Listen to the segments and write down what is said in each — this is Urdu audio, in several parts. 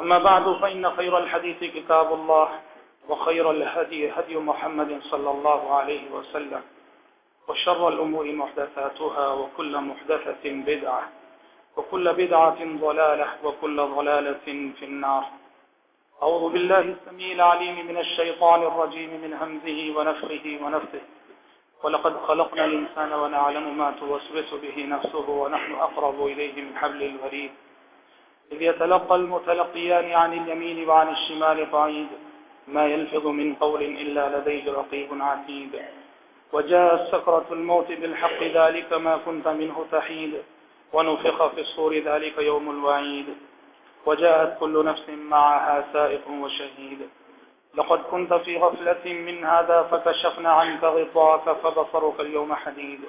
أما بعد، فإن خير الحديث كتاب الله، وخير الهدي هدي محمد صلى الله عليه وسلم، وشر الأمور محدثاتها، وكل محدثة بدعة، وكل بدعة ضلالة، وكل ضلالة في النار. أعوذ بالله السميع العليم من الشيطان الرجيم من همزه ونفخه ونفثه. ولقد خلقنا الإنسان ونعلم ما توسوس به نفسه ونحن أقرب إليه من حبل الوريد. إذ يتلقى المتلقيان عن اليمين وعن الشمال بعيد ما يلفظ من قول إلا لديه رقيب عتيد. وجاء سكرة الموت بالحق، ذلك ما كنت منه تحيد. ونفخ في الصور، ذلك يوم الوعيد. وجاءت كل نفس معها سائق وشهيد. لقد كنت في غفلة من هذا، فكشفنا عنك غطاك فبصرك اليوم حديد.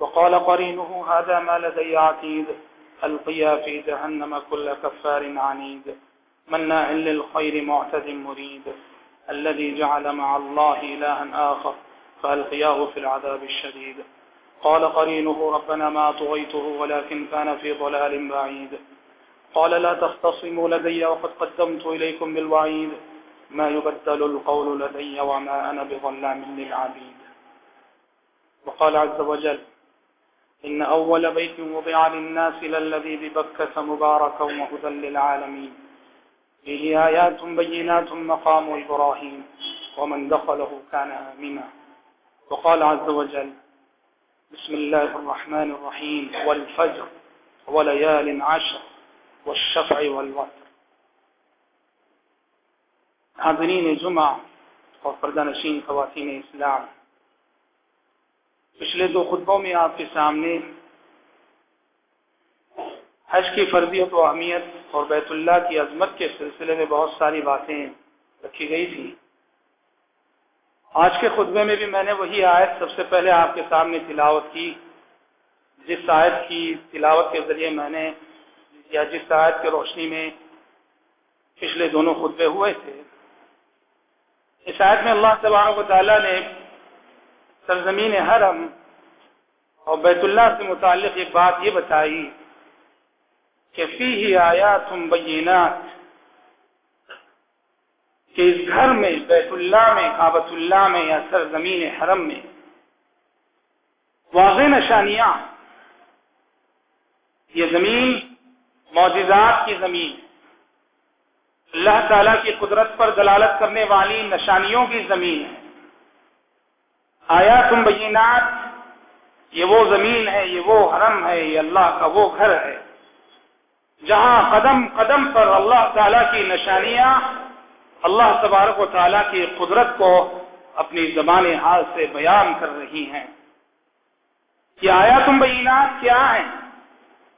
وقال قرينه، هذا ما لدي عتيد. القيا في جهنم كل كفار عنيد. مناع للخير معتد مريد. الذي جعل مع الله إلها آخر، فألقياه في العذاب الشديد. قال قرينه، ربنا ما طغيته ولكن كان في ضلال بعيد. قال، لا تختصموا لدي وقد قدمت إليكم بالوعيد. ما يبدل القول لدي وما أنا بظلام للعبيد. وقال عز وجل إن أول بيت وضع للناس للذي ببكة مباركا وهدى للعالمين. فيه آيات بينات مقام إبراهيم ومن دخله كان آمنا. وقال عز وجل بسم الله الرحمن الرحيم. والفجر وليال عشر والشفع والوتر. حاضرین جمعہ اور پردہ نشین خواتین اسلام. پچھلے دو خطبوں میں آپ کے سامنے حج کی فرضیت و اہمیت اور بیت اللہ کی عظمت کے سلسلے میں بہت ساری باتیں رکھی گئی تھی آج کے خطبے میں بھی میں نے وہی آیت سب سے پہلے آپ کے سامنے تلاوت کی۔ جس آیت کی تلاوت کے ذریعے میں نے یا جس آیت کی روشنی میں پچھلے دونوں خطبے ہوئے تھے۔ اس آیت میں اللہ تبارک و تعالیٰ نے سرزمین حرم اور بیت اللہ سے متعلق ایک بات یہ بتائی کہ فی ہی آیا تم بینات کہ اس گھر میں، بیت اللہ میں کابت اللہ میں یا سرزمین حرم میں واضح نشانیاں، یہ زمین معجزات کی زمین، اللہ تعالیٰ کی قدرت پر دلالت کرنے والی نشانیوں کی زمین ہے۔ آیا تم بینات، یہ وہ زمین ہے، یہ وہ حرم ہے، یہ اللہ کا وہ گھر ہے۔ جہاں قدم قدم پر اللہ تعالیٰ کی نشانیاں، اللہ تبارک و تعالیٰ کی قدرت کو اپنی زبان حال سے بیان کر رہی ہیں۔ کہ آیا تم بینات کیا ہیں؟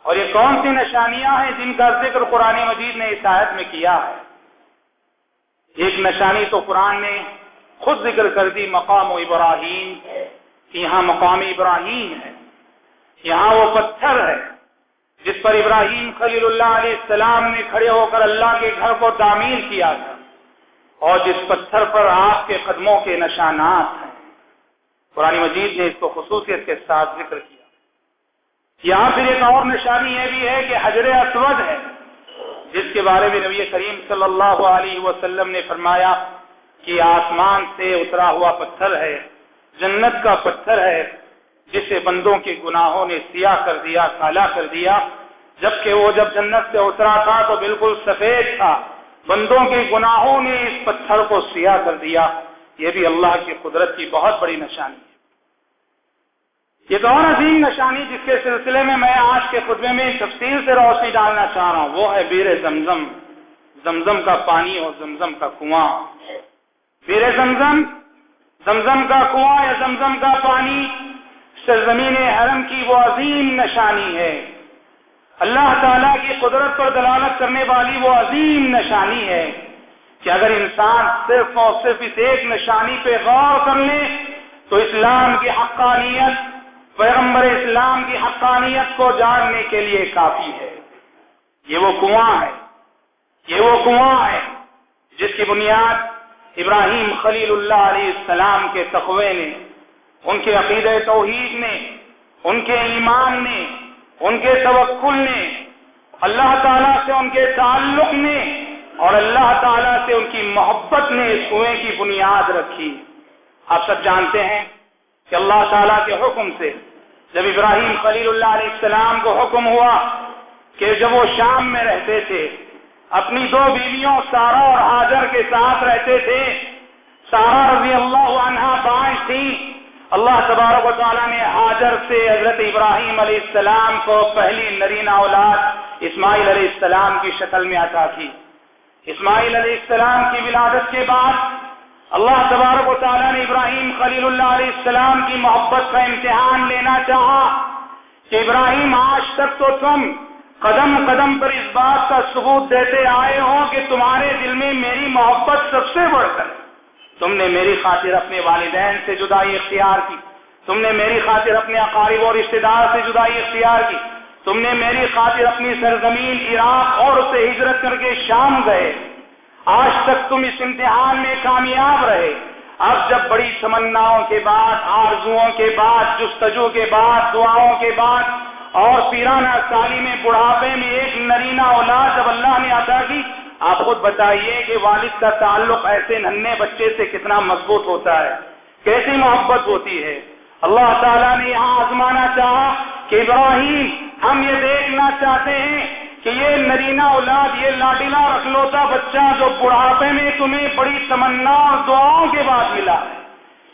اور یہ کون سی نشانیاں ہیں جن کا ذکر قرآن مجید نے اس آیت میں کیا ہے؟ ایک نشانی تو قرآن نے خود ذکر کر دی، مقام و ابراہیم یہاں مقام ابراہیم ہے۔ یہاں وہ پتھر ہے۔ جس پر ابراہیم خلیل اللہ علیہ السلام نے کھڑے ہو کر اللہ کے گھر کو تعمیر کیا تھا۔ اور جس پتھر پر آپ کے قدموں کے نشانات ہیں۔ قرآن مجید نے اس کو خصوصیت کے ساتھ ذکر کیا۔ یہاں پھر ایک اور نشانی یہ بھی ہے کہ حجر اسود ہے، جس کے بارے میں نبی کریم صلی اللہ علیہ وسلم نے فرمایا کہ آسمان سے اترا ہوا پتھر ہے، جنت کا پتھر ہے، جسے بندوں کے گناہوں نے سیاہ کر دیا، کالا کر دیا۔ جبکہ وہ جب جنت سے اترا تھا تو بالکل سفید تھا۔ بندوں کے گناہوں نے اس پتھر کو سیاہ کر دیا۔ یہ بھی اللہ کی قدرت کی بہت بڑی نشانی ہے۔ یہ تو عظیم نشانی جس کے سلسلے میں میں آج کے خطبے میں تفصیل سے روشنی ڈالنا چاہ رہا ہوں، وہ ہے بیر زمزم۔ زمزم کا پانی اور زمزم کا کنواں۔ بیر زمزم زمزم کا کنواں یا زمزم کا پانی، سرزمین حرم کی وہ عظیم نشانی ہے۔ اللہ تعالیٰ کی قدرت پر دلالت کرنے والی وہ عظیم نشانی ہے کہ اگر انسان صرف اور صرف اس ایک نشانی پہ غور کر لے، تو اسلام کی حقانیت، پیغمبر اسلام کی حقانیت کو جاننے کے لیے کافی ہے۔ یہ وہ کنواں ہے، یہ وہ کنواں ہے جس کی بنیاد ابراہیم خلیل اللہ علیہ السلام کے تقوی نے، ان کے عقید توحید نے، ان کے ایمان نے، ان کے توکل نے، اللہ تعالیٰ سے ان کے تعلق نے اور اللہ تعالیٰ سے ان کی محبت نے اس کنویں کی بنیاد رکھی۔ آپ سب جانتے ہیں کہ اللہ تعالیٰ کے حکم سے جب ابراہیم خلیل اللہ علیہ السلام کو حکم ہوا کہ جب وہ شام میں رہتے تھے اپنی دو بیویوں سارا اور حاضر کے ساتھ رہتے تھے۔ سارا رضی اللہ عنہ بانچ تھی۔ اللہ تبارک و تعالیٰ نے حاضر سے حضرت ابراہیم علیہ السلام کو پہلی نرینہ اولاد اسماعیل علیہ السلام کی شکل میں عطا کی۔ اسماعیل علیہ السلام کی ولادت کے بعد اللہ تبارک و تعالیٰ نے ابراہیم خلیل اللہ علیہ السلام کی محبت کا امتحان لینا چاہا کہ ابراہیم آج تک تو تم قدم قدم پر اس بات کا ثبوت دیتے آئے ہو کہ تمہارے دل میں میری محبت سب سے بڑھ کر۔ تم نے میری خاطر اپنے والدین سے جدائی اختیار کی۔ تم نے میری خاطر اپنے اقارب اور رشتے دار سے جدائی اختیار کی۔ تم نے میری خاطر اپنی سرزمین عراق اور سے ہجرت کر کے شام گئے۔ آج تک تم اس امتحان میں کامیاب رہے۔ اب جب بڑی تمناؤں کے بعد، آرزوؤں کے بعد، جستجو کے بعد، دعاؤں کے بعد اور پیرانہ سالی میں بڑھاپے میں ایک نرینا اولاد جب اللہ نے عطا کی، آپ خود بتائیے کہ والد کا تعلق ایسے ننے بچے سے کتنا مضبوط ہوتا ہے، کیسی محبت ہوتی ہے؟ اللہ تعالیٰ نے یہاں آزمانا چاہا کہ ابراہیم، ہم یہ دیکھنا چاہتے ہیں کہ یہ نرینا اولاد، یہ لاڈیلا رکھلوتا بچہ جو بڑھاپے میں تمہیں بڑی تمنا اور دعاؤں کے بعد ملا ہے،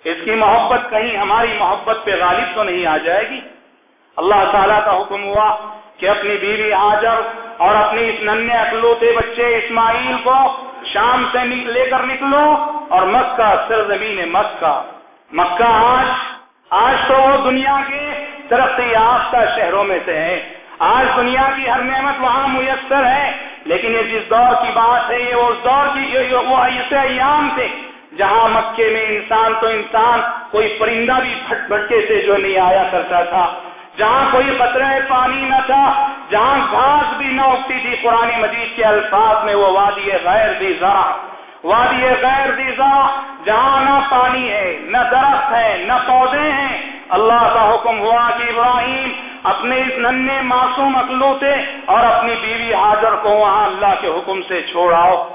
اس کی محبت کہیں ہماری محبت پہ غالب تو نہیں آ جائے گی؟ اللہ تعالیٰ کا حکم ہوا کہ اپنی بیوی آجر اور اپنی اس ننے اکلوتے بچے اسماعیل کو شام سے لے کر نکلو اور مکہ سرزمین مکہ۔ مکہ آج آج تو وہ دنیا کے ترقی یافتہ شہروں میں سے ہے۔ آج دنیا کی ہر نعمت وہاں میسر ہے۔ لیکن یہ جس دور کی بات ہے، یہ اس دور کی وہ ایسے ایام تھے جہاں مکے میں انسان تو انسان، کوئی پرندہ بھی پھٹ بھٹکے سے جو نہیں آیا کرتا تھا۔ جہاں کوئی قطرہ پانی نہ تھا، جہاں گھاس بھی نہ اگتی تھی، قرآن مجید کے الفاظ میں وہ وادی غیر دی ذرا وادی غیر دی ذرا جہاں نہ پانی ہے، نہ درخت ہے، نہ پودے ہیں۔ اللہ کا حکم ہوا کہ ابراہیم اپنے اس ننے معصوم اکلوتے اور اپنی بیوی حاضر کو وہاں اللہ کے حکم سے چھوڑاؤ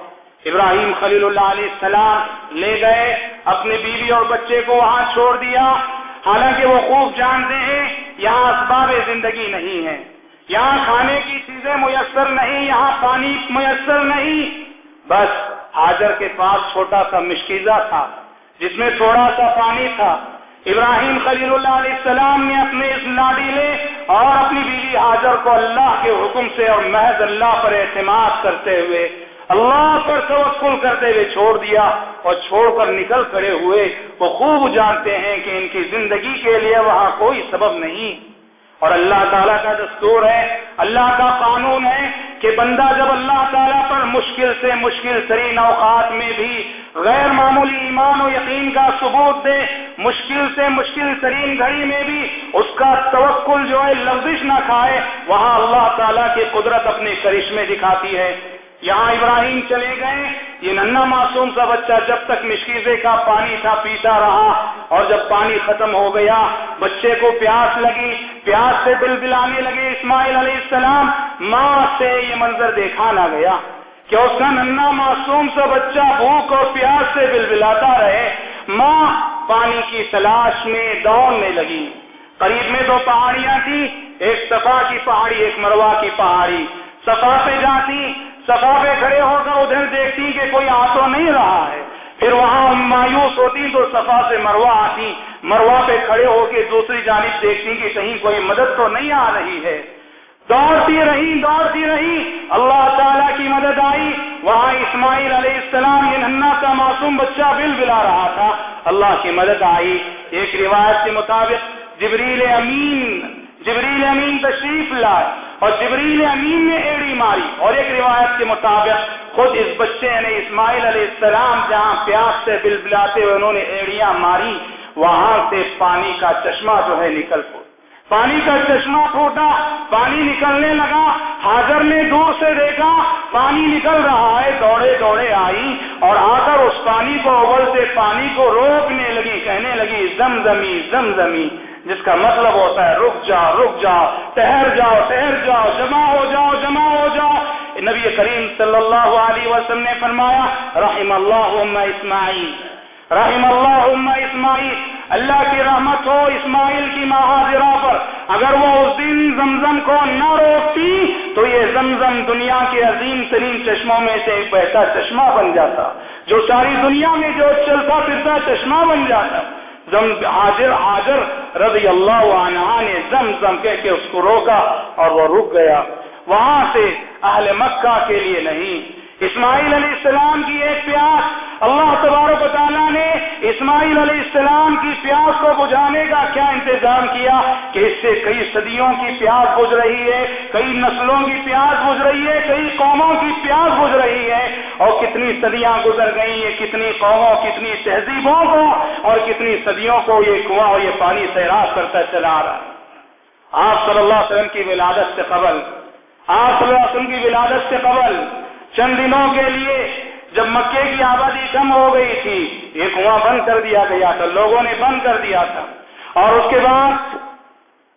ابراہیم خلیل اللہ علیہ السلام لے گئے اپنی بیوی اور بچے کو وہاں چھوڑ دیا۔ حالانکہ وہ خوب جانتے ہیں یہاں اسباب زندگی نہیں ہے یہاں کھانے کی چیزیں میسر نہیں، یہاں پانی میسر نہیں۔ بس حاضر کے پاس چھوٹا سا مشکیزہ تھا، جس میں تھوڑا سا پانی تھا۔ ابراہیم خلیل اللہ علیہ السلام نے اپنے اس لاڈیلے اور اپنی بیوی حاضر کو اللہ کے حکم سے اور محض اللہ پر اعتماد کرتے ہوئے اللہ پر توکل کرتے ہوئے چھوڑ دیا اور چھوڑ کر نکل کھڑے ہوئے، وہ خوب جانتے ہیں کہ ان کی زندگی کے لیے وہاں کوئی سبب نہیں۔ اور اللہ تعالیٰ کا دستور ہے، اللہ کا قانون ہے کہ بندہ جب اللہ تعالیٰ پر مشکل سے مشکل ترین اوقات میں بھی غیر معمولی ایمان و یقین کا ثبوت دے، مشکل سے مشکل ترین گھڑی میں بھی اس کا توکل جو ہے لفزش نہ کھائے، وہاں اللہ تعالیٰ کی قدرت اپنے کرشمے دکھاتی ہے۔ یہاں ابراہیم چلے گئے۔ یہ ننا معصوم سا بچہ جب تک مشکیزے کا پانی تھا پیتا رہا اور جب پانی ختم ہو گیا، بچے کو پیاس لگی، پیاس سے بل بلانے لگے اسماعیل علیہ السلام۔ ماں سے یہ منظر دیکھا نہ گیا کہ اس کا ننا معصوم سا بچہ بھوک اور پیاس سے بل بلاتا رہے۔ ماں پانی کی تلاش میں دوڑنے لگی۔ قریب میں دو پہاڑیاں تھی ایک صفا کی پہاڑی، ایک مروا کی پہاڑی۔ صفا پہ جاتی صفا پہ کھڑے ہو کر ادھر دیکھتی کہ کوئی آ تو نہیں رہا ہے۔ پھر وہاں مایوس ہوتی تو صفا سے مروا آتی مروا پہ کھڑے ہو کے دوسری جانب دیکھتی کہ کہیں کوئی مدد تو نہیں آ رہی ہے۔ دوڑتی رہی دوڑتی رہی اللہ تعالیٰ کی مدد آئی۔ وہاں اسماعیل علیہ السلام یہ ننا کا معصوم بچہ بل بلا رہا تھا۔ اللہ کی مدد آئی۔ ایک روایت کے مطابق جبریل امین جبریل امین تشریف لائے۔ اور جبریل امین نے ماری۔ اور ایک روایت کے مطابق خود اس بچے نے اسماعیل علیہ السلام جہاں پیاس سے بل بلاتے ہوئے انہوں نے ایڑیاں ماری، وہاں سے پانی کا چشمہ جو ہے نکل پڑ پانی کا چشمہ پھوٹا پانی نکلنے لگا، حاضر نے دور سے دیکھا، پانی نکل رہا ہے، دوڑے دوڑے آئی اور آ کر اس پانی کو اگلتے پانی کو روکنے لگی کہنے لگی زم زمی زم زمی جس کا مطلب ہوتا ہے رک جاؤ رک جاؤ ٹہر جاؤ ٹہر جاؤ، جمع ہو جاؤ، جمع ہو جاؤ۔ نبی کریم صلی اللہ علیہ وسلم نے فرمایا رحم اللہ اسماعیل رحم اللہ اسماعیل، اللہ کی رحمت ہو اسماعیل کی مہاجرہ پر۔ اگر وہ اس دن زمزم کو نہ روکتی، تو یہ زمزم دنیا کے عظیم ترین چشموں میں سے ایک بہتا چشمہ بن جاتا۔ جو ساری دنیا میں جو چلتا پھرتا چشمہ بن جاتا۔ زم حاضر حاضر رضی اللہ عنہ نے زم زم کہہ کے اس کو روکا اور وہ رک گیا۔ وہاں سے اہل مکہ کے لیے نہیں۔ اسماعیل علیہ السلام کی ایک پیاس اللہ تبارک و تعالیٰ نے اسماعیل علیہ السلام کی پیاس کو بجھانے کا کیا انتظام کیا کہ اس سے کئی صدیوں کی پیاس بجھ رہی ہے، کئی نسلوں کی پیاس بجھ رہی ہے، کئی قوموں کی پیاس بجھ رہی ہے۔ اور کتنی صدیاں گزر گئی ہیں کتنی قوموں، کتنی تہذیبوں کو اور کتنی صدیوں کو یہ کنواں اور یہ پانی سیراب کرتا چلا رہا ہے۔ آپ صلی اللہ علیہ وسلم کی ولادت سے قبل، آپ صلی اللہ علیہ وسلم کی ولادت سے قبل، چند دنوں کے لیے جب مکے کی آبادی کم ہو گئی تھی، یہ کنواں بند کر دیا گیا تھا، لوگوں نے بند کر دیا تھا۔ اور اس کے بعد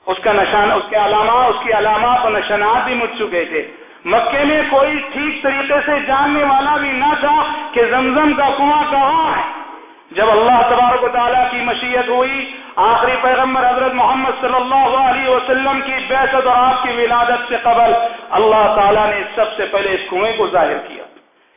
اس کا نشان، اس کے علامات اس کی علامات اور نشانات بھی مٹ چکے تھے۔ مکے میں کوئی ٹھیک طریقے سے جاننے والا بھی نہ تھا کہ زمزم کا کنواں کہاں ہے۔ جب اللہ تبارک و تعالیٰ کی مشیت ہوئی، آخری پیغمبر حضرت محمد صلی اللہ علیہ وسلم کی بیست اور آپ کی ولادت سے قبل اللہ تعالیٰ نے سب سے پہلے اس کنویں کو ظاہر کیا۔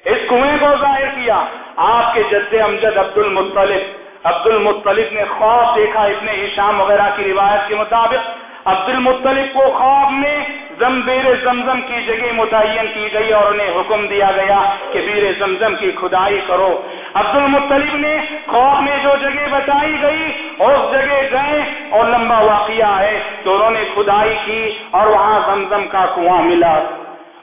اس کنویں کو ظاہر کیا۔ آپ کے جد امجد عبد المطلف عبد المطلف نے خواب دیکھا اتنے شام وغیرہ کی روایت کے مطابق۔ عبد المطلف کو خواب میں زم بیر زمزم کی جگہ متعین کی گئی اور انہیں حکم دیا گیا کہ بیر زمزم کی کھدائی کرو۔ عبد المطلب نے خواب میں جو جگہ بتائی گئی، اس جگہ گئے اور لمبا واقعہ ہے تو انہوں نے کھدائی کی اور وہاں زمزم کا کنواں ملا۔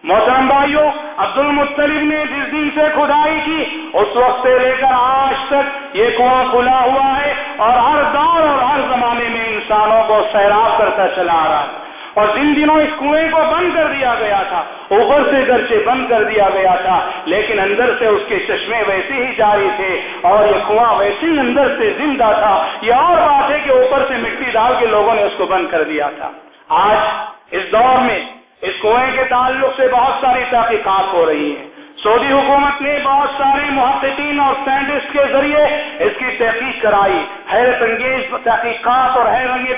محترم بھائیوں عبد المطلب نے جس دن سے کھدائی کی، اس وقت سے لے کر آج تک یہ کنواں کھلا ہوا ہے اور ہر دور اور ہر زمانے میں انسانوں کو سیراب کرتا چلا آ رہا ہے۔ اور جن دنوں اس کنویں کو بند کر دیا گیا تھا، اوپر سے گرچہ بند کر دیا گیا تھا، لیکن اندر سے اس کے چشمے ویسے ہی جاری تھے اور یہ کنواں ویسے ہی اندر سے زندہ تھا۔ یہ اور بات ہے کہ اوپر سے مٹی ڈال کے لوگوں نے اس کو بند کر دیا تھا۔ آج اس دور میں اس کنویں کے تعلق سے بہت ساری تحقیقات ہو رہی ہیں۔ سعودی حکومت نے بہت سارے محققین اور سائنٹسٹ کے ذریعے اس کی تحقیق کرائی۔ حیرت انگیز تحقیقات اور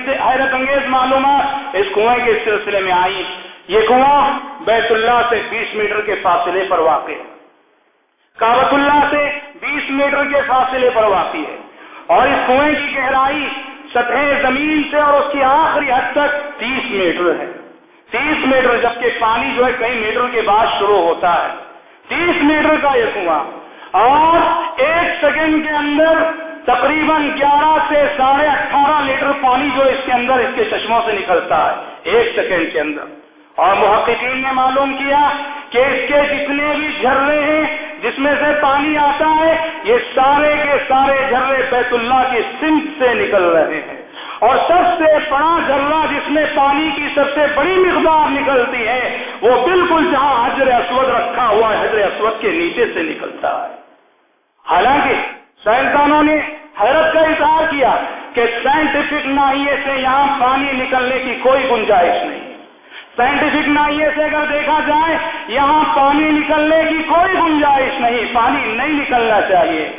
حیرت انگیز معلومات اس کنویں کے سلسلے میں آئی یہ کنواں بیت اللہ سے بیس میٹر کے فاصلے پر واقع ہے۔ کابت اللہ سے بیس میٹر کے فاصلے پر واقع ہے۔ اور اس کنویں کی گہرائی سطح زمین سے اور اس کی آخری حد تک تیس میٹر ہے۔ تیس میٹر جبکہ پانی جو ہے کئی میٹر کے بعد شروع ہوتا ہے۔ تیس میٹر کا یہ کنواں۔ اور ایک سیکنڈ کے اندر تقریباً گیارہ سے ساڑھے اٹھارہ لیٹر پانی جو اس کے اندر اس کے چشموں سے نکلتا ہے، ایک سیکنڈ کے اندر۔ اور محققین نے معلوم کیا کہ اس کے جتنے بھی جھرے ہیں، جس میں سے پانی آتا ہے، یہ سارے کے سارے جھرے بیت اللہ کی سمت سے نکل رہے ہیں۔ اور سب سے بڑا ذرہ جس میں پانی کی سب سے بڑی مقدار نکلتی ہے، وہ بالکل جہاں حضر اسود رکھا ہوا ہے حضر اسود کے نیچے سے نکلتا ہے۔ حالانکہ سائنسدانوں نے حیرت کا اظہار کیا کہ سائنٹیفک ناحیے سے یہاں پانی نکلنے کی کوئی گنجائش نہیں۔ سائنٹیفک ناحیے سے اگر دیکھا جائے، یہاں پانی نکلنے کی کوئی گنجائش نہیں، پانی نہیں نکلنا چاہیے۔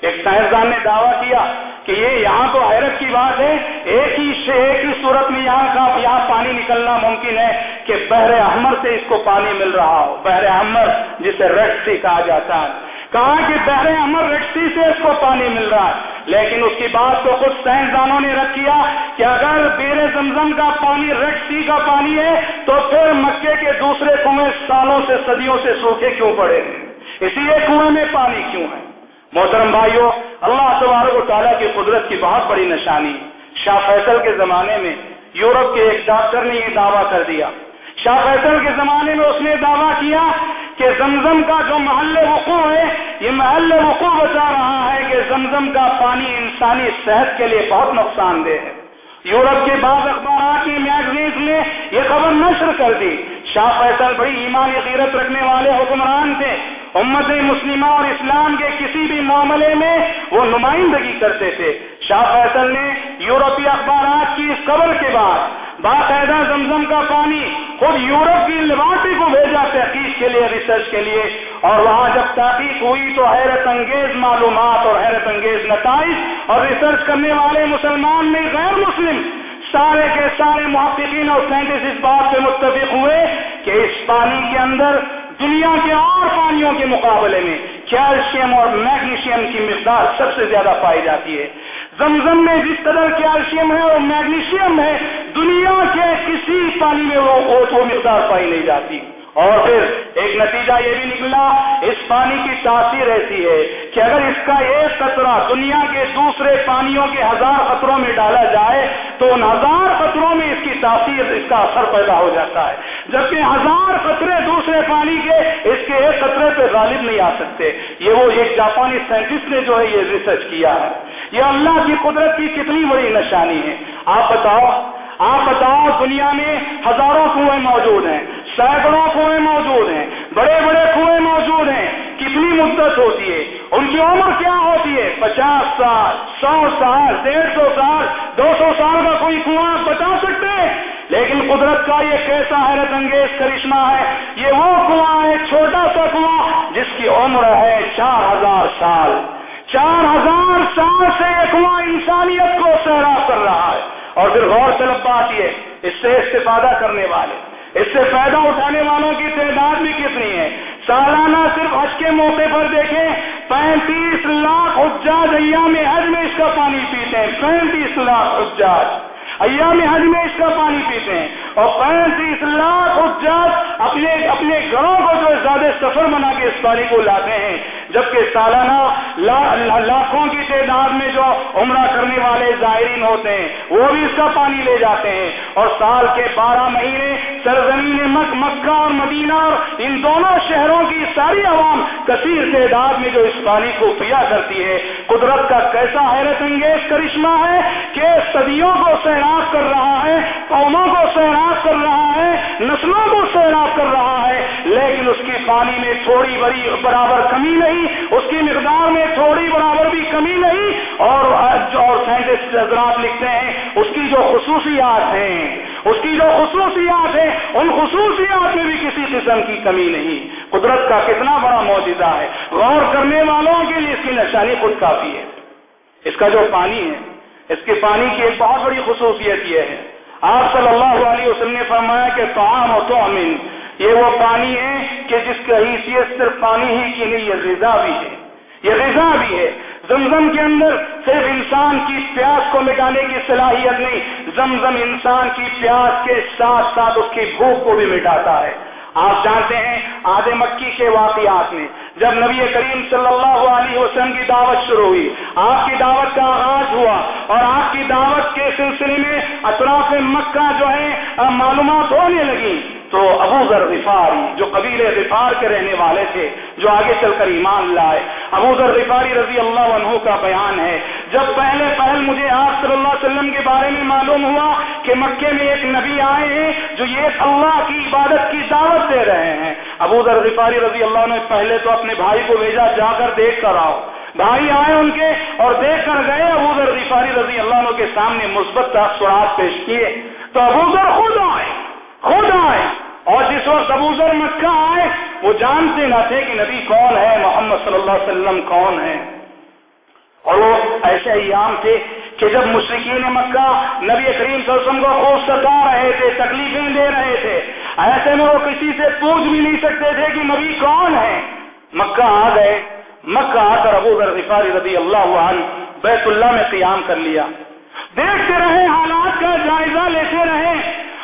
ایک سائنسدان نے دعویٰ کیا کہ یہ یہاں تو حیرت کی بات ہے، ایک ہی ایک ہی صورت میں یہاں کا یہاں پانی نکلنا ممکن ہے کہ بحر احمر سے اس کو پانی مل رہا ہو۔ بحر احمر، جسے ریڈ سی کہا جاتا ہے۔ کہا کہ بحر امر رکسی سے اس کو پانی مل رہا ہے۔ لیکن اس کی بات کو خود سائنسدانوں نے رکھ کیا کہ اگر بیر زمزم کا پانی رکسی کا پانی ہے، تو پھر مکے کے دوسرے کنویں سالوں سے صدیوں سے سوکھے کیوں پڑے ہیں؟ اسی لیے کنویں میں پانی کیوں ہے؟ محترم بھائیوں اللہ تبارک و تعالیٰ کی قدرت کی بہت بڑی نشانی شاہ فیصل کے زمانے میں یورپ کے ایک ڈاکٹر نے یہ دعویٰ کر دیا۔ شاہ فیصل کے زمانے میں اس نے دعویٰ کیا کہ زمزم کا جو محل وقوع ہے، یہ محل وقوع بتا رہا ہے کہ زمزم کا پانی انسانی صحت کے لیے بہت نقصان دہ ہے۔ یورپ کے بعض اخبارات نے میگزینس نے یہ خبر نشر کر دی شاہ فیصل بڑی ایمانی غیرت رکھنے والے حکمران تھے۔ امت مسلمہ اور اسلام کے کسی بھی معاملے میں وہ نمائندگی کرتے تھے۔ شاہ فیصل نے یورپی اخبارات کی اس خبر کے بعد باقاعدہ زمزم کا پانی خود یورپ کی لیبارٹری کو بھیجا تحقیق کے لیے ریسرچ کے لیے۔ اور وہاں جب تحقیق ہوئی تو حیرت انگیز معلومات اور حیرت انگیز نتائج اور ریسرچ کرنے والے مسلمان میں غیر مسلم سارے کے سارے محققین اور سائنٹسٹ اس بات پہ متفق ہوئے کہ اس پانی کے اندر دنیا کے اور پانیوں کے مقابلے میں کیلشیم اور میگنیشیم کی مقدار سب سے زیادہ پائی جاتی ہے۔ زمزم میں جس قدر کیلشیم ہے اور میگنیشیم ہے، دنیا کے کسی پانی میں وہ وہ مقدار پائی نہیں جاتی۔ اور پھر ایک نتیجہ یہ بھی نکلا، اس پانی کی تاثیر ایسی ہے کہ اگر اس کا ایک قطرہ دنیا کے دوسرے پانیوں کے ہزار قطروں میں ڈالا جائے، تو ان ہزار قطروں میں اس کی تاثیر، اس کا اثر پیدا ہو جاتا ہے۔ جبکہ ہزار قطرے دوسرے پانی کے، اس کے ایک قطرے پہ غالب نہیں آ سکتے۔ یہ وہ ایک جاپانی سائنٹسٹ نے جو ہے یہ ریسرچ کیا ہے۔ یہ اللہ کی قدرت کی کتنی بڑی نشانی ہے۔ آپ بتاؤ آپ بتاؤ دنیا میں ہزاروں کنویں موجود ہیں۔ سینکڑوں کنویں موجود ہیں، بڑے بڑے کنویں موجود ہیں، کتنی مدت ہوتی ہے، ان کی عمر کیا ہوتی ہے؟ پچاس سال، سو سال، ڈیڑھ سو سال، دو سو سال کا کوئی کنواں بتا سکتے ہیں؟ لیکن قدرت کا یہ کیسا حیرت انگیز کرشمہ ہے، یہ وہ کنواں ہے، چھوٹا سا کنواں، جس کی عمر ہے چار ہزار سال۔ چار ہزار سال سے یہ کنواں انسانیت کو سیراب کر رہا ہے۔ اور پھر غور طلب بات یہ اس سے استفادہ کرنے والے اس سے فائدہ اٹھانے والوں کی تعداد بھی کتنی ہے؟ سالانہ صرف حج کے موقع پر دیکھیں، پینتیس لاکھ حجاج ایام حج میں اس کا پانی پیتے ہیں۔ پینتیس لاکھ حجاج ایام حج میں اس کا پانی پیتے ہیں۔ اور پینتیس لاکھ حجاج اپنے اپنے گھروں کو جو زیادہ سفر بنا کے اس پانی کو لاتے ہیں۔ جبکہ سالانہ لاکھوں کی تعداد میں جو عمرہ کرنے والے زائرین ہوتے ہیں، وہ بھی اس کا پانی لے جاتے ہیں۔ اور سال کے بارہ مہینے سرزمین مک، مکہ اور مدینہ اور ان دونوں شہروں کی ساری عوام کثیر تعداد میں جو اس پانی کو پیا کرتی ہے۔ قدرت کا کیسا حیرت انگیز کرشمہ ہے کہ صدیوں کو سیراب کر رہا ہے، قوموں کو سیراب کر رہا ہے، نسلوں کو سیراب کر رہا ہے، لیکن اس کی پانی میں تھوڑی بڑی برابر کمی نہیں نہیں، اس کی مقدار میں تھوڑی برابر بھی کمی نہیں، اور جو سائنٹسٹ حضرات لکھتے ہیں، اس کی جو خصوصیات ہیں، اس کی جو خصوصیات ہیں، ان خصوصیات میں بھی کسی قسم کی کمی نہیں۔ قدرت کا کتنا بڑا موجودہ ہے۔ غور کرنے والوں کے لیے اس کی نشانی خود کافی ہے۔ اس کا جو پانی ہے، اس کے پانی کی ایک بہت بڑی خصوصیت یہ ہے۔ آپ صلی اللہ علیہ وسلم نے فرمایا کہ تعام و تو امین یہ وہ پانی ہے کہ جس کی حیثیت صرف پانی ہی کی نہیں، یہ غذا بھی ہے۔ یہ غذا بھی ہے۔ زمزم کے اندر صرف انسان کی پیاس کو مٹانے کی صلاحیت نہیں، زمزم انسان کی پیاس کے ساتھ ساتھ اس کی بھوک کو بھی مٹاتا ہے۔ آپ جانتے ہیں، آدھے مکی کے واقعات میں جب نبی کریم صلی اللہ علیہ وسلم کی دعوت شروع ہوئی، آپ کی دعوت کا آغاز ہوا اور آپ کی دعوت کے سلسلے میں اطراف مکہ جو ہے معلومات ہونے لگی تو ابو ذر غفاری، جو قبیل غفار کے رہنے والے تھے، جو آگے چل کر ایمان لائے، ابو ذر غفاری رضی اللہ عنہ کا بیان ہے۔ جب پہلے پہل مجھے آپ صلی اللہ علیہ وسلم کے بارے میں معلوم ہوا کہ مکے میں ایک نبی آئے ہیں جو یہ اللہ کی عبادت کی دعوت دے رہے ہیں۔ ابو ذر غفاری رضی اللہ نے پہلے تو اپنے اپنے بھائی کو بھیجا، جا کر دیکھ کر آؤ۔ بھائی آئے ان کے اور دیکھ کر گئے ابو ذر غفاری رضی اللہ عنہ کے سامنے مثبت تاثرات پیش کیے۔ تو ابو ذر خود آئے خود آئے۔ اور جس وقت ابوذر مکہ آئے، وہ جانتے نہ تھے کہ نبی کون ہے، محمد صلی اللہ علیہ وسلم کون ہے۔ اور وہ ایسے ایام تھے کہ جب مشرقین مکہ نبی کریم صلی اللہ علیہ وسلم کو خوب ستا رہے تھے، تکلیفیں دے رہے تھے، ایسے میں وہ کسی سے پوچھ بھی نہیں سکتے تھے کہ نبی کون ہے۔ مکہ آ گئے، مکہ آ کر ابو ذر غفاری رضی اللہ عنہ بیت اللہ میں قیام کر لیا۔ دیکھتے رہے حالات کا جائزہ لیتے رہے۔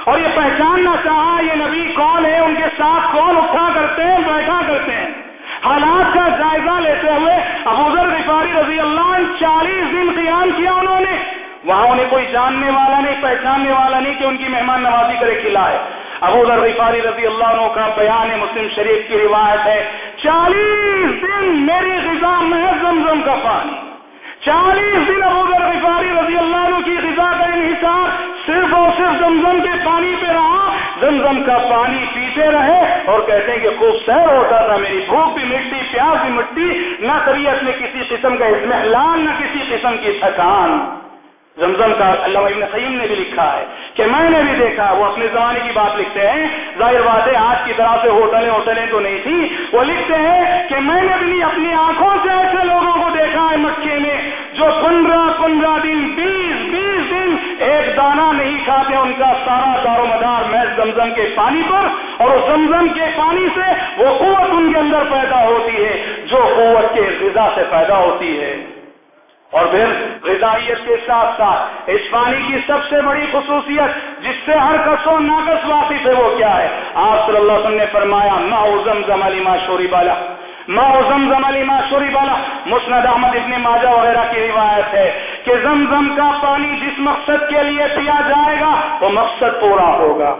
اور یہ پہچاننا چاہا، یہ نبی کون ہے، ان کے ساتھ کون اٹھا کرتے ہیں، بیٹھا کرتے ہیں۔ حالات کا جائزہ لیتے ہوئے ابوذر غفاری رضی اللہ عنہ چالیس دن قیام کیا انہوں نے۔ وہاں انہیں کوئی جاننے والا نہیں، پہچاننے والا نہیں کہ ان کی مہمان نوازی کرے کھلائے ابو ذر غفاری رضی اللہ عنہ کا بیان مسلم شریف کی روایت ہے چالیس دن میری غذا محض زمزم کا پانی۔ چالیس دن ابو ذر غفاری رضی اللہ عنہ کی غذا کا انحصار صرف اور صرف زمزم کے پانی پہ رہا۔ زمزم کا پانی پیتے رہے اور کہتے ہیں کہ خوب سیر ہوتا تھا میری بھوک بھی مٹی، پیاس بھی مٹی۔ نہ طبیعت میں کسی قسم کا اضمحلان نہ کسی قسم کی تھکان۔ زمزم کا اللہ ابن قیم نے بھی لکھا ہے کہ میں نے بھی دیکھا، وہ اپنے زمانے کی بات لکھتے ہیں۔ ظاہر بات ہے، آج کی طرح سے ہوٹلیں ہوٹلیں تو نہیں تھی وہ لکھتے ہیں کہ میں نے بھی اپنی آنکھوں سے ایسے لوگوں کو دیکھا ہے مکے میں، جو پندرہ پندرہ دن، بیس بیس دن ایک دانہ نہیں کھاتے۔ ان کا سارا دار و مدار محض زمزم کے پانی پر، اور اس زمزم کے پانی سے وہ قوت ان کے اندر پیدا ہوتی ہے، جو قوت کے غذا سے پیدا ہوتی ہے۔ اور پھر غذائیت کے ساتھ ساتھ اس پانی کی سب سے بڑی خصوصیت جس سے ہر کس و ناقص واقف ہے وہ کیا ہے؟ آپ صلی اللہ علیہ وسلم نے فرمایا، ما زم علی ما شوری بالا ما زم زم علی ما شوری بالا مسند احمد ابن ماجہ وغیرہ کی روایت ہے کہ زم زم کا پانی جس مقصد کے لیے پیا جائے گا، وہ مقصد پورا ہوگا۔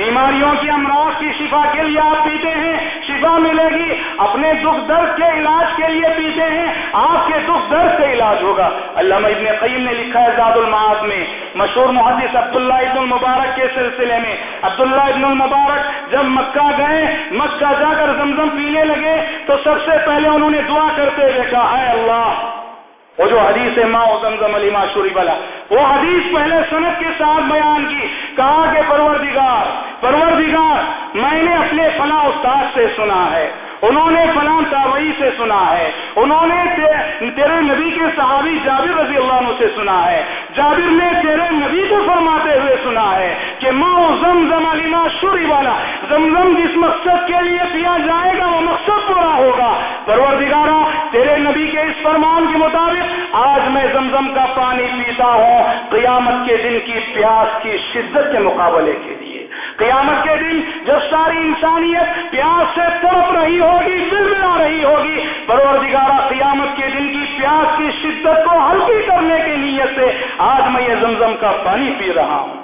بیماریوں کی امراض کی شفا کے لیے آپ پیتے ہیں، شفا ملے گی، اپنے دکھ درد کے علاج کے لیے پیتے ہیں، آپ کے دکھ درد سے علاج ہوگا۔ علامہ ابن قیم نے لکھا ہے زاد المعاد میں، مشہور محدث عبداللہ ابن المبارک کے سلسلے میں۔ عبداللہ ابن المبارک جب مکہ گئے، مکہ جا کر زمزم پینے لگے تو سب سے پہلے انہوں نے دعا کرتے ہوئے کہا، اے اللہ وہ جو حدیث ہے ماں زمزم علی ماں شوری والا وہ حدیث پہلے صنعت کے ساتھ بیان کی، کہا کہ پروردگار پروردگار، میں نے اپنے فلاں استاد سے سنا ہے۔ انہوں نے فلاں تابعی سے سنا ہے۔ انہوں نے تیرے نبی کے صحابی جابر رضی اللہ عنہ سے سنا ہے۔ جابر نے تیرے نبی کو فرماتے ہوئے سنا ہے کہ ماں زم زم علیما شوری والا زمزم جس مقصد کے لیے پیا جائے گا، وہ مقصد پورا ہوگا۔ پروردگارہ، تیرے نبی کے اس فرمان کے مطابق آج میں زمزم کا پانی پیتا ہوں۔ قیامت کے دن کی پیاس کی شدت کے مقابلے کے لیے۔ قیامت کے دن جب ساری انسانیت پیاس سے تڑپ رہی ہوگی، دل ملا رہی ہوگی، پروردگارہ، قیامت کے دن کی پیاس کی شدت کو ہلکی کرنے کی نیت سے آج میں یہ زمزم کا پانی پی رہا ہوں۔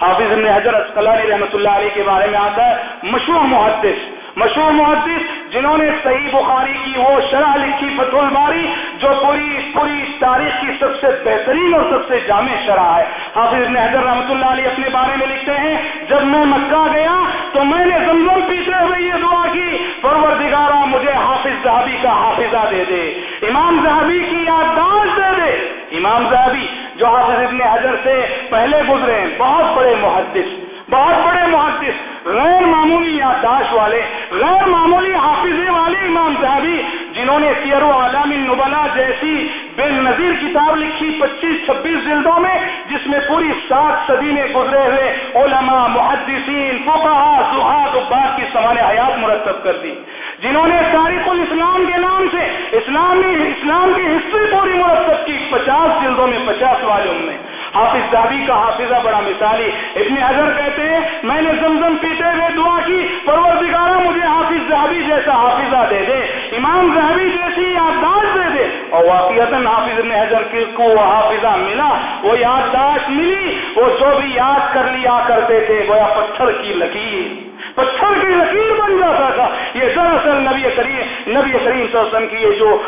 حافظ ابن حضرت اسکلانی رحمۃ اللہ علیہ کے بارے میں آتا ہے مشہور محدث مشہور محدث جنہوں نے صحیح بخاری کی وہ شرح لکھی فتح الباری جو پوری پوری تاریخ کی سب سے بہترین اور سب سے جامع شرح ہے۔ حافظ ابن حضر رحمۃ اللہ علیہ اپنے بارے میں لکھتے ہیں، جب میں مکہ گیا تو میں نے زمزم پیتے ہوئے یہ دعا کی، پروردگارہ مجھے حافظ صحابی کا حافظہ دے دے، امام صحابی کی یادداشت دے دے۔ امام صحابی جو حافظ ابن حضر سے پہلے گزرے ہیں بہت بڑے محدث، بہت بڑے محدث۔ غیر معمولی یادداشت والے، غیر معمولی حافظے والے امام صاحبی جنہوں نے سیر و عالم نبلا جیسی بے نظیر کتاب لکھی پچیس، چھبیس جلدوں میں، جس میں پوری سات صدی میں گزرے ہوئے علماء، محدثین سہاد عباد کی سمان حیات مرتب کر دی۔ جنہوں نے تاریخ الاسلام کے نام سے، اسلامی، اسلام کی ہسٹری پوری مرتب کی پچاس جلدوں میں، پچاس والوں میں۔ حافظ صاحبی کا حافظہ، بڑا مثالی۔ ابن حضر کہتے ہیں، میں نے زمزم پیتے ہوئے دعا کی، پروردگارہ مجھے حافظ صاحبی جیسا حافظہ دے دے، امام صاحبی جیسی یادداشت دے دے۔ اور واقعات حافظ ابن حضر کو وہ حافظہ ملا، وہ یادداشت ملی، وہ جو بھی یاد کر لیا کرتے تھے وہ پتھر کی لکیر۔ پتھر کی لکیر بن جاتا تھا۔ یہ دراصل نبی کریم نبی کریم صلی اللہ علیہ وسلم کی یہ جو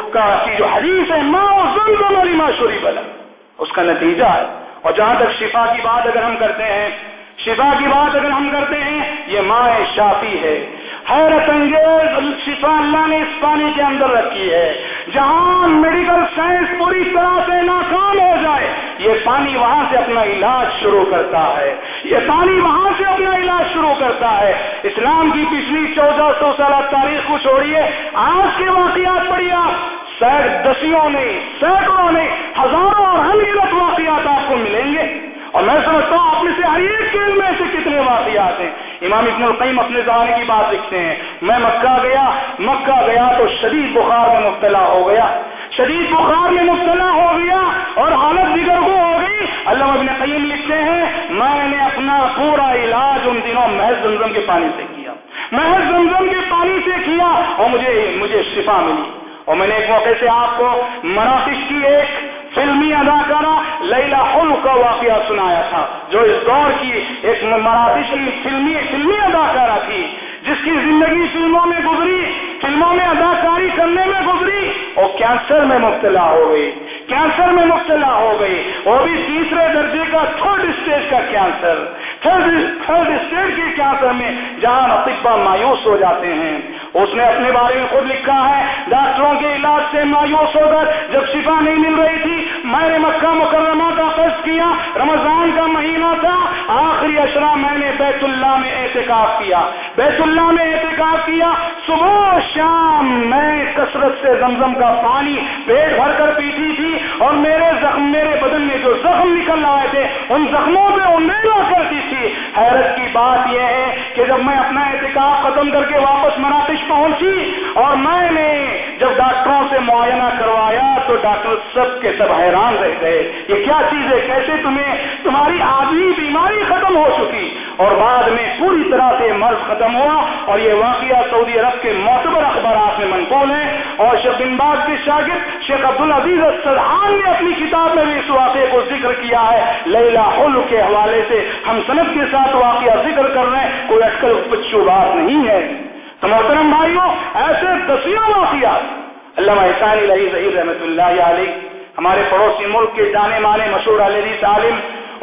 کی جو حدیث ہے ماں زمزم علی ماں شوری بلا اس کا نتیجہ ہے۔ اور جہاں تک شفا کی بات اگر ہم کرتے ہیں، شفا کی بات اگر ہم کرتے ہیں، یہ ماں شافی ہے۔ حیرت انگیز شفا اللہ نے اس پانی کے اندر رکھی ہے۔ جہاں میڈیکل سائنس پوری طرح سے ناکام ہو جائے، یہ پانی وہاں سے اپنا علاج شروع کرتا ہے۔ یہ پانی وہاں سے اپنا علاج شروع کرتا ہے۔ اسلام کی پچھلی چودہ سو سالہ تاریخ کو چھوڑیے، آج کے واقعات پڑھیے آپ۔ سینک دسیوں نے، سینکڑوں نے، ہزاروں اور واقعات آپ کو ملیں گے۔ اور میں سمجھتا ہوں آپ میں سے ہر ایک کے میں سے کتنے واقعات ہیں۔ امام ابن القیم اپنے زمانے کی بات لکھتے ہیں۔ میں مکہ گیا مکہ گیا تو شدید بخار میں مبتلا ہو گیا۔ شدید بخار میں مبتلا ہو گیا اور حالت دیگر کو ہو گئی۔ اللہ ابن قیم لکھتے ہیں، میں نے اپنا پورا علاج ان دنوں محض زمزم کے پانی سے کیا۔ محض زمزم کے پانی سے کیا اور مجھے مجھے شفا ملی۔ اور میں نے ایک موقع سے آپ کو مناقش کی، ایک فلمی اداکارہ لیلا حل کا واقعہ سنایا تھا، جو اس دور کی ایک مراکش کی فلمی فلمی اداکارہ تھی، جس کی زندگی فلموں میں گزری، فلموں میں اداکاری کرنے میں گزری، اور کینسر میں مبتلا ہو گئی، کینسر میں مبتلا ہو گئی، وہ بھی تیسرے درجے کا تھرڈ اسٹیج کا کینسر۔ تھرڈ تھرڈ اسٹیج کے کینسر میں جہاں اطبا مایوس ہو جاتے ہیں اس نے اپنے بارے میں خود لکھا ہے، ڈاکٹروں کے علاج سے مایوس ہو کر جب شفا نہیں مل رہی تھی، میں نے مکہ مکرمہ کا قرض کیا، رمضان کا مہینہ تھا، آخری اشرا میں نے بیت اللہ میں احتکاب کیا۔ بیت اللہ میں احتکاب کیا، صبح شام میں کثرت سے زمزم کا پانی پیٹ بھر کر پیتی تھی اور میرے زخم، میرے بدن میں جو زخم نکل آئے تھے، ان زخموں پہ امیلا کرتی کہ جب میں اپنا احتکاب ختم کر کے واپس مناقش پہنچی اور میں نے جب ڈاکٹروں سے معائنہ کروایا تو ڈاکٹر سب کے سب حیران رہ گئے یہ کیا چیز ہے کیسے تمہیں تمہاری آدمی بیماری ختم ہو چکی؟ اور بعد میں پوری طرح سے مرض ختم ہوا اور یہ واقعہ سعودی عرب کے معتبر اخبارات میں منقول ہے اور شیخ بن باز کے شاگرد شیخ عبد العزیز السلحان نے اپنی کتاب میں بھی اس واقعے کو ذکر کیا ہے۔ لیلا حل کے حوالے سے ہم صنعت کے ساتھ واقعہ ذکر کر رہے ہیں، کوئی اٹکل پچو بات نہیں ہے۔ تو محترم بھائیوں، ایسے دسیوں واقعات۔ علامہ احسان علیہ ظہیر رحمۃ اللہ علیہ، ہمارے پڑوسی ملک کے جانے مانے مشہور علیہ عالم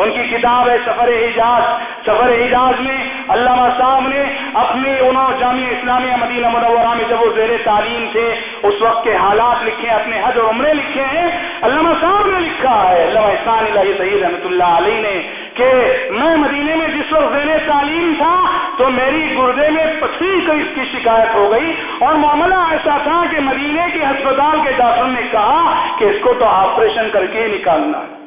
ان کی کتاب ہے سفر اعجاز سفر اعجاز میں علامہ صاحب نے اپنی انہوں جامعہ اسلامیہ مدینہ منورہ میں جب وہ زیر تعلیم تھے، اس وقت کے حالات لکھے ہیں، اپنے حج اور عمرے لکھے ہیں۔ علامہ صاحب نے لکھا ہے، علامہ احسان علیہ صحیح رحمۃ اللہ علیہ نے کہ میں مدینے میں جس وقت زیر تعلیم تھا تو میری گردے میں پتھری کو اس کی شکایت ہو گئی۔ اور معاملہ ایسا تھا کہ مدینے کے ہسپتال کے ڈاکٹر نے کہا کہ اس کو تو آپریشن کر کے نکالنا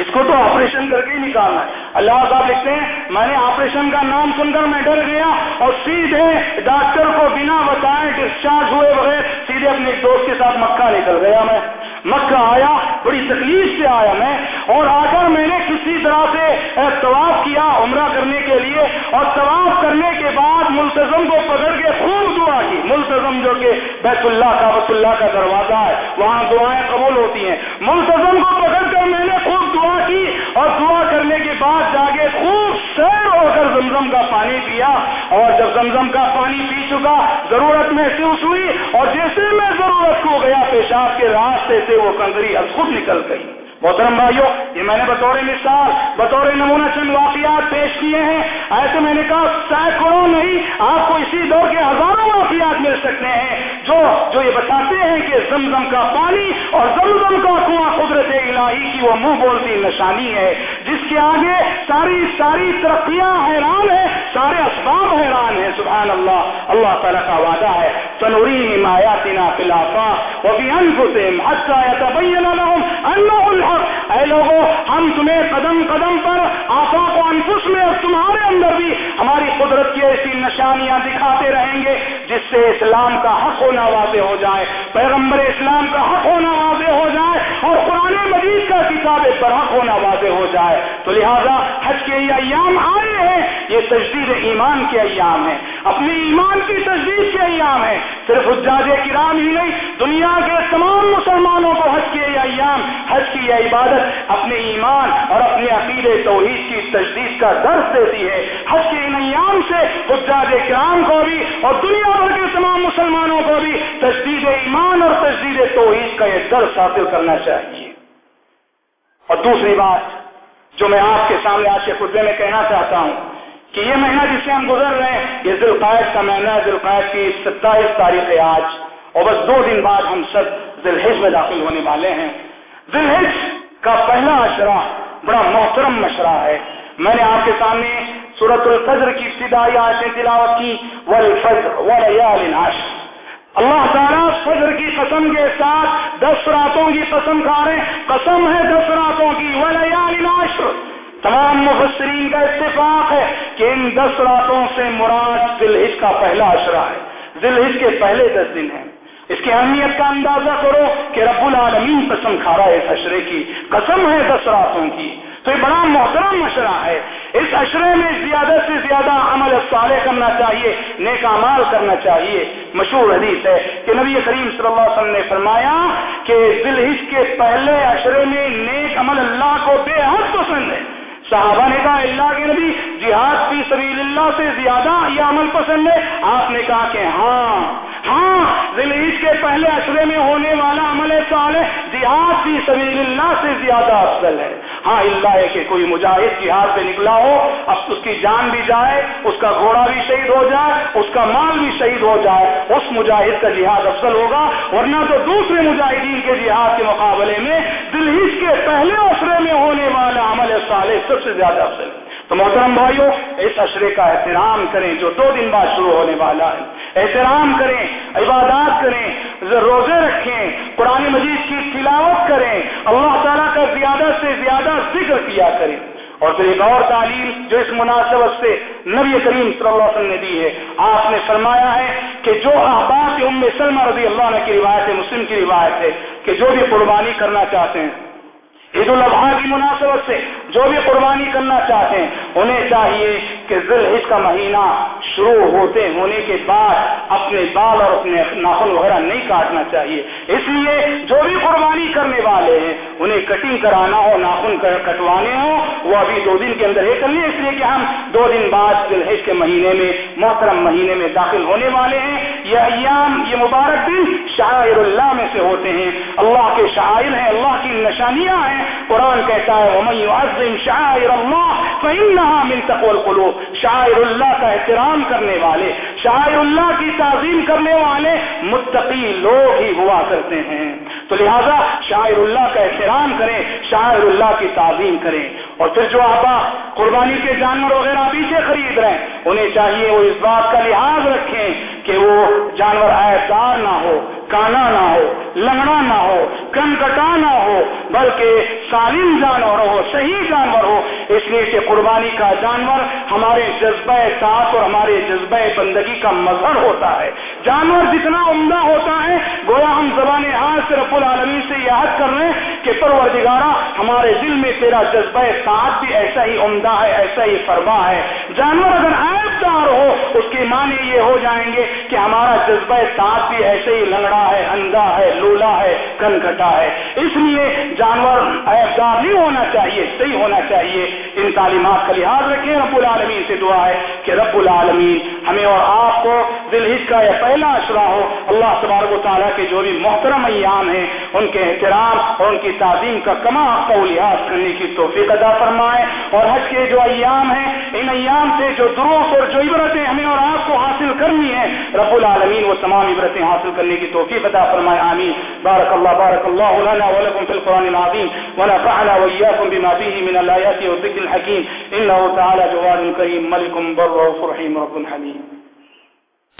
اس کو تو آپریشن کر کے ہی نکالنا ہے۔ اللہ صاحب لکھتے ہیں، میں نے آپریشن کا نام سن کر میں ڈر گیا اور سیدھے ڈاکٹر کو بنا بتائے ڈسچارج ہوئے بغیر سیدھے اپنے دوست کے ساتھ مکہ نکل گیا میں۔ مکہ آیا، بڑی تکلیف سے آیا میں۔ اور آ کر میں نے کسی طرح سے طواف کیا عمرہ کرنے کے لیے۔ اور طواف کرنے کے بعد ملتظم کو پکڑ کے خوب دعا کی۔ ملتظم جو کہ بیت اللہ کا بت اللہ کا دروازہ ہے، وہاں دعائیں قبول ہوتی ہیں۔ ملتظم کو پکڑ کر میں اور دعا کرنے کے بعد جاگے، خوب سیر ہو کر زمزم کا پانی پیا اور جب زمزم کا پانی پی چکا، ضرورت محسوس ہوئی اور جیسے میں ضرورت کو گیا پیشاب کے راستے سے وہ کنکری اب خود نکل گئی۔ محترم بھائیوں یہ میں نے بطور مثال، بطور نمونہ چند واقعات پیش کیے ہیں۔ ایسے میں نے کہا، سینکڑوں نہیں، آپ کو اسی دور کے ہزاروں واقعات مل سکتے ہیں۔ جو جو یہ بتاتے ہیں کہ زمزم کا پانی اور زمزم کا کنواں قدرت الہی کی وہ منہ بولتی نشانی ہے، جس کے آگے ساری ساری ترقیاں حیران ہیں، سارے اسباب حیران ہیں، سبحان اللہ۔ اللہ تعالیٰ کا وعدہ ہے تنوری مایاتنا فلافا وہ بھی انفسم حتى يتبين لهم انه الحق۔ اے لوگوں ہم تمہیں قدم قدم پر آفاق و انفس میں اور تمہارے اندر بھی ہماری قدرت کی ایسی نشانیاں دکھاتے رہیں گے، جس سے اسلام کا حق ہونا واضح ہو جائے، پیغمبر اسلام کا حق ہونا واضح ہو جائے، اور قرآن مجید کا کتاب پر حق ہونا واضح ہو جائے۔ تو لہذا حج کے یہ ایام آئے ہیں، یہ تجدید ایمان کے ایام ہیں۔ اپنے ایمان کی تجدید کے ایام ہیں۔ صرف حجاج کرام ہی نہیں، دنیا کے تمام مسلمانوں کو حج کے یہ ایام، حج کی یہ عبادت اپنے ایمان اور اپنے عقید توحید کی تجدید کا درس دیتی ہے۔ حج کے ان ایام سے حجاج کرام کو بھی اور دنیا بھر کے تمام مسلمانوں کو بھی تجدید ایمان اور تجدید توحید کا یہ درس حاصل کرنا چاہیے۔ اور دوسری بات جو میں آپ کے سامنے آج کے خطبے میں کہنا چاہتا ہوں کہ یہ مہینہ جس سے ہم گزر رہے ہیں، یہ ذوالقائد کا مہینہ ذوالقائد کی ستائیس تاریخ ہے آج اور بس دو دن بعد ہم سب ذلحج میں داخل ہونے والے ہیں۔ ذلحج کا پہلا اشرا بڑا محترم مشرہ ہے۔ میں نے آپ کے سامنے سورت الفجر کی ابتدائی آیتیں تلاوت کی۔ والفجر ولیال عشر۔ اللہ تعالیٰ فجر کی قسم کے ساتھ دس راتوں کی قسم کھا رہے قسم ہے دس راتوں کی۔ ولیال عشر۔ تمام مفسرین کا اتفاق ہے کہ ان دس راتوں سے مراد ذلحج کا پہلا اشرا ہے۔ ذلحج کے پہلے دس دن ہیں۔ اس کی اہمیت کا اندازہ کرو کہ رب العالمین قسم کھا رہا ہے اس اشرے کی، قسم ہے دس راتوں کی۔ تو یہ بڑا محترم اشرا ہے۔ اس اشرے میں زیادہ سے زیادہ عمل صالح کرنا چاہیے، نیک مال کرنا چاہیے۔ مشہور حدیث ہے کہ نبی کریم صلی اللہ علیہ وسلم نے فرمایا کہ ذلحج کے پہلے اشرے میں نیک عمل اللہ کو بے حد پسند ہے۔ صحابہ نے کہا، اللہ کے نبی، جہاد فی سبیل اللہ سے زیادہ یہ عمل پسند ہے۔ آپ نے کہا کہ ہاں۔ ہاں ذلحج کے پہلے اشرے میں ہونے والا عمل صالح جہاد فی سبیل اللہ سے زیادہ افضل ہے۔ ہاں اللہ ہے کہ کوئی مجاہد جہاد پہ نکلا ہو، اب اس کی جان بھی جائے، اس کا گھوڑا بھی شہید ہو جائے، اس کا مال بھی شہید ہو جائے، اس مجاہد کا جہاد افضل ہوگا۔ ورنہ تو دوسرے مجاہدین کے جہاد کے مقابلے میں ذلحج کے پہلے اشرے میں ہونے والا عمل صالح سب سے زیادہ افضل ہے۔ تو محترم بھائیوں اس اشرے کا احترام کریں جو دو دن بعد شروع ہونے والا ہے۔ احترام کریں، عبادات کریں، روزے رکھیں، قرآن مجید کی تلاوت کریں، اللہ تعالیٰ کا زیادہ سے زیادہ ذکر کیا کریں۔ اور پھر ایک اور تعلیم جو اس مناسبت سے نبی کریم صلی اللہ علیہ وسلم نے دی ہے۔ آپ نے فرمایا ہے کہ جو احباب ام سلمہ رضی اللہ عنہ کی روایت ہے، مسلم کی روایت ہے کہ جو بھی قربانی کرنا چاہتے ہیں عید الاضحیٰ کی مناسبت سے جو بھی قربانی کرنا چاہتے ہیں، انہیں چاہیے کہ ذلحج کا مہینہ شروع ہوتے ہونے کے بعد اپنے بال اور اپنے ناخن وغیرہ نہیں کاٹنا چاہیے۔ اس لیے جو بھی قربانی کرنے والے ہیں، انہیں کٹنگ کرانا ہو، ناخن کٹوانے ہوں وہ ابھی دو دن کے اندر یہ کر لیں۔ اس لیے کہ ہم دو دن بعد ذلحج کے مہینے میں، محترم مہینے میں داخل ہونے والے ہیں۔ یہ ایام، یہ مبارک دن شاعر اللہ میں سے ہوتے ہیں۔ اللہ کے شاعر ہیں، اللہ کی نشانیاں ہیں۔ قرآن کہتا ہے، ومن يعظم اللہ فإنها من تقوى القلوب۔ شاعر اللہ کا احترام کرنے والے شاہ اللہ کی تعظیم کرنے والے متقی لوگ ہی ہوا کرتے ہیں۔ تو لہذا شاعر اللہ کا احترام کریں شاعر اللہ کی تعظیم کریں۔ اور پھر جو آبا قربانی کے جانور وغیرہ پیچھے خرید رہے ہیں، انہیں چاہیے وہ اس بات کا لحاظ رکھیں کہ وہ جانور ایسار نہ ہو۔ کانا نہ ہو، لنگڑا نہ ہو کنکٹا نہ ہو، بلکہ سالم جانور ہو، صحیح جانور ہو۔ اس لیے کہ قربانی کا جانور ہمارے جذبہ ساتھ اور ہمارے جذبہ بندگی کا مظہر ہوتا ہے۔ جانور جتنا عمدہ ہوتا ہے، گویا ہم زبان ہاتھ سے رب العالمین سے یاد کر رہے ہیں۔ کہ پروردگارہ، ہمارے دل میں تیرا جذبہ ساتھ بھی ایسا ہی عمدہ ہے، ایسا ہی فرما ہے۔ جانور اگر عائب دار ہو، اس کے معنی یہ ہو جائیں گے کہ ہمارا جذبہ ساتھ بھی ایسے ہی لنگڑا ہے، اندھا ہے، لولا ہے کنکٹا ہے۔ اس لیے جانور عیبدار نہیں ہونا چاہیے، صحیح ہونا چاہیے۔ ان تعلیمات کا لحاظ رکھیں، رب العالمین سے دعا ہے کہ رب العالمین ہمیں اور آپ کو دل ہج کا یہ پہلا اشرا ہو، اللہ تبارک و تعالیٰ کے جو بھی محترم ایام ہیں، ان کے احترام اور ان کی تعظیم کا کما کو لحاظ کرنے کی توفیق ادا فرمائے۔ اور حج کے جو ایام ہیں، ان ایام سے جو دروس اور جو عبرتیں ہمیں اور آپ کو حاصل کرنی ہے رب العالمین وہ تمام عبرتیں حاصل کرنے کی توفیق عطا فرمائے، آمین۔ بارک اللہ بارک اللہ لنا ولکم فی القرآن العظیم ونفعنا وإياكم بما فيه من الآيات والذكر الحكيم إنه تعالى جواد كريم ملك بر رحيم رب حليم